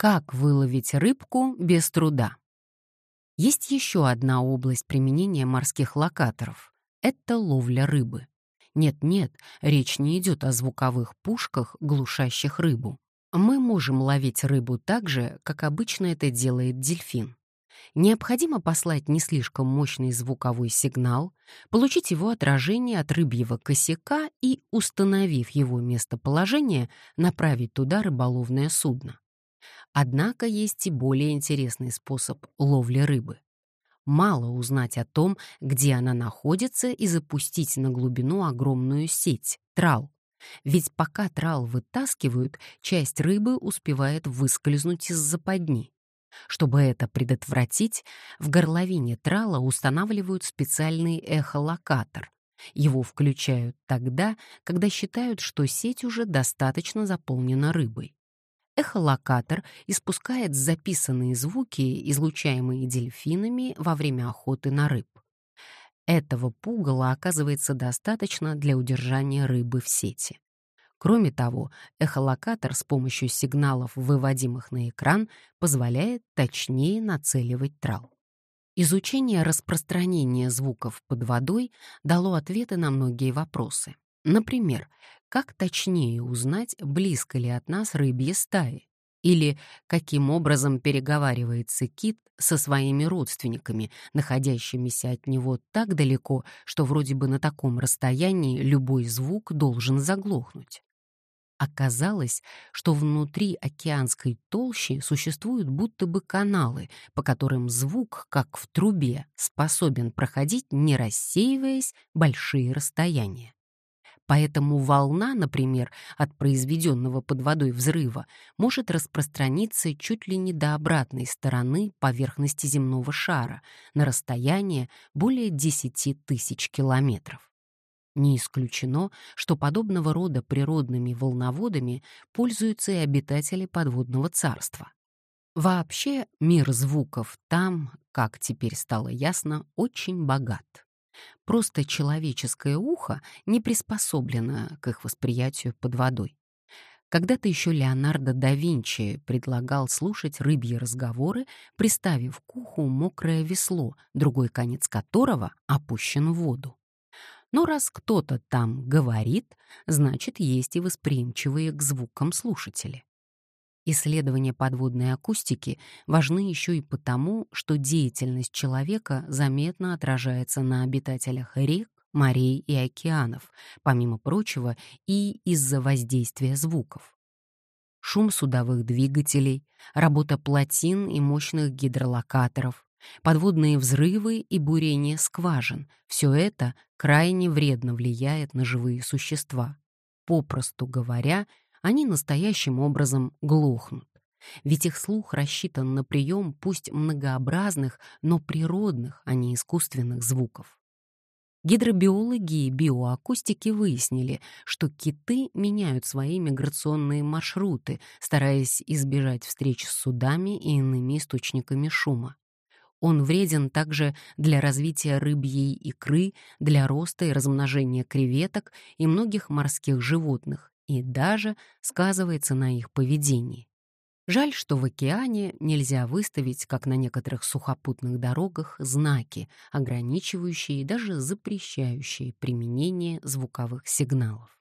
Как выловить рыбку без труда? Есть еще одна область применения морских локаторов — это ловля рыбы. Нет-нет, речь не идет о звуковых пушках, глушащих рыбу. Мы можем ловить рыбу так же, как обычно это делает дельфин. Необходимо послать не слишком мощный звуковой сигнал, получить его отражение от рыбьего косяка и, установив его местоположение, направить туда рыболовное судно. Однако есть и более интересный способ ловли рыбы. Мало узнать о том, где она находится, и запустить на глубину огромную сеть — трал. Ведь пока трал вытаскивают, часть рыбы успевает выскользнуть из западни. Чтобы это предотвратить, в горловине трала устанавливают специальный эхолокатор. Его включают тогда, когда считают, что сеть уже достаточно заполнена рыбой. Эхолокатор испускает записанные звуки, излучаемые дельфинами во время охоты на рыб. Этого пугала оказывается достаточно для удержания рыбы в сети. Кроме того, эхолокатор с помощью сигналов, выводимых на экран, позволяет точнее нацеливать трал. Изучение распространения звуков под водой дало ответы на многие вопросы. Например, как точнее узнать, близко ли от нас рыбьи стаи? Или каким образом переговаривается кит со своими родственниками, находящимися от него так далеко, что вроде бы на таком расстоянии любой звук должен заглохнуть? Оказалось, что внутри океанской толщи существуют будто бы каналы, по которым звук, как в трубе, способен проходить, не рассеиваясь, большие расстояния. Поэтому волна, например, от произведенного под водой взрыва может распространиться чуть ли не до обратной стороны поверхности земного шара на расстояние более 10 тысяч километров. Не исключено, что подобного рода природными волноводами пользуются и обитатели подводного царства. Вообще мир звуков там, как теперь стало ясно, очень богат. Просто человеческое ухо не приспособлено к их восприятию под водой. Когда-то еще Леонардо да Винчи предлагал слушать рыбьи разговоры, приставив к уху мокрое весло, другой конец которого опущен в воду. Но раз кто-то там говорит, значит, есть и восприимчивые к звукам слушатели. Исследования подводной акустики важны еще и потому, что деятельность человека заметно отражается на обитателях рек, морей и океанов, помимо прочего и из-за воздействия звуков. Шум судовых двигателей, работа плотин и мощных гидролокаторов, Подводные взрывы и бурение скважин — все это крайне вредно влияет на живые существа. Попросту говоря, они настоящим образом глохнут. Ведь их слух рассчитан на прием пусть многообразных, но природных, а не искусственных звуков. Гидробиологи и биоакустики выяснили, что киты меняют свои миграционные маршруты, стараясь избежать встреч с судами и иными источниками шума. Он вреден также для развития рыбьей икры, для роста и размножения креветок и многих морских животных, и даже сказывается на их поведении. Жаль, что в океане нельзя выставить, как на некоторых сухопутных дорогах, знаки, ограничивающие и даже запрещающие применение звуковых сигналов.